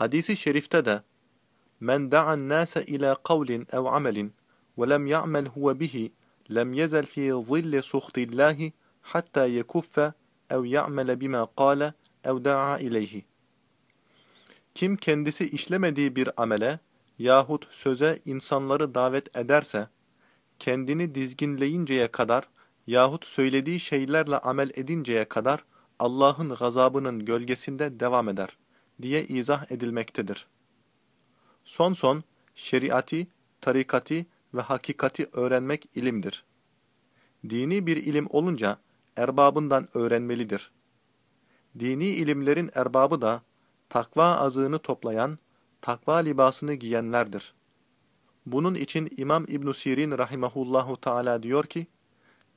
Hadisi şerifte de Men da'an nase ila kavlin ev amelin ve lem ya'mel huve bihi lem yezel fi zilli suhtillahi hatta yekuffe ev ya'mele bima qale ev da'a ileyhi. Kim kendisi işlemediği bir amele yahut söze insanları davet ederse, kendini dizginleyinceye kadar yahut söylediği şeylerle amel edinceye kadar Allah'ın gazabının gölgesinde devam eder diye izah edilmektedir. Son son, şeriati, tarikati ve hakikati öğrenmek ilimdir. Dini bir ilim olunca erbabından öğrenmelidir. Dini ilimlerin erbabı da takva azığını toplayan, takva libasını giyenlerdir. Bunun için İmam İbn Sirin rahimehullahu teala diyor ki: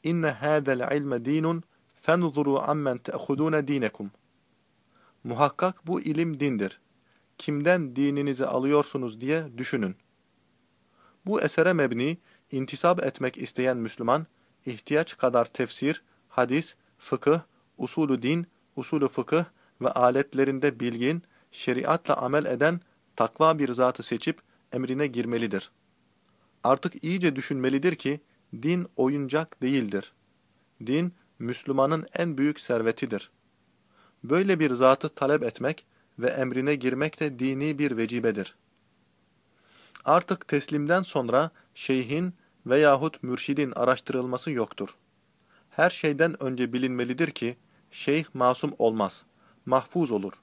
"İnne hâzel ilme dinun fenzuru ammen te'khudûne dinekum." Muhakkak bu ilim dindir. Kimden dininizi alıyorsunuz diye düşünün. Bu esere mebni, intisap etmek isteyen Müslüman, ihtiyaç kadar tefsir, hadis, fıkıh, usulü din, usulü fıkıh ve aletlerinde bilgin, şeriatla amel eden takva bir zatı seçip emrine girmelidir. Artık iyice düşünmelidir ki, din oyuncak değildir. Din, Müslümanın en büyük servetidir. Böyle bir zatı talep etmek ve emrine girmek de dini bir vecibedir. Artık teslimden sonra şeyhin veyahut mürşidin araştırılması yoktur. Her şeyden önce bilinmelidir ki, şeyh masum olmaz, mahfuz olur.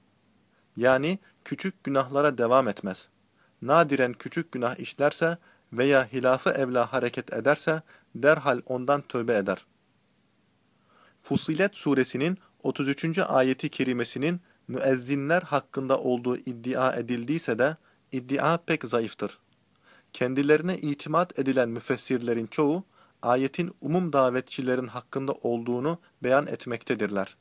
Yani küçük günahlara devam etmez. Nadiren küçük günah işlerse veya hilafı evla hareket ederse derhal ondan tövbe eder. Fusilet suresinin 33. ayeti kerimesinin müezzinler hakkında olduğu iddia edildiyse de iddia pek zayıftır. Kendilerine itimat edilen müfessirlerin çoğu ayetin umum davetçilerin hakkında olduğunu beyan etmektedirler.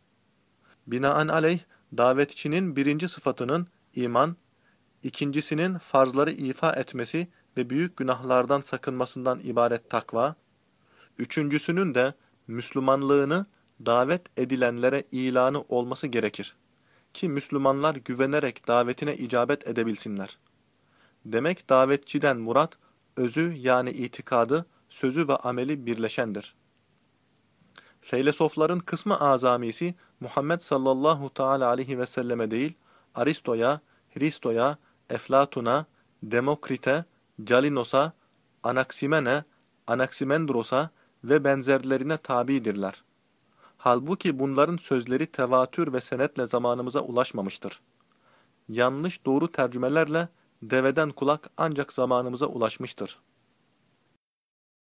Binaenaleyh davetçinin birinci sıfatının iman, ikincisinin farzları ifa etmesi ve büyük günahlardan sakınmasından ibaret takva, üçüncüsünün de Müslümanlığını davet edilenlere ilanı olması gerekir. Ki Müslümanlar güvenerek davetine icabet edebilsinler. Demek davetçiden murat, özü yani itikadı, sözü ve ameli birleşendir. Feylesofların kısmı azamisi Muhammed sallallahu teala aleyhi ve selleme değil, Aristo'ya, Hristo'ya, Eflatun'a, Demokrit'e, Calinos'a, Anaximene, Anaximendros'a ve benzerlerine tabidirler. Halbuki bunların sözleri tevatür ve senetle zamanımıza ulaşmamıştır. Yanlış doğru tercümelerle deveden kulak ancak zamanımıza ulaşmıştır.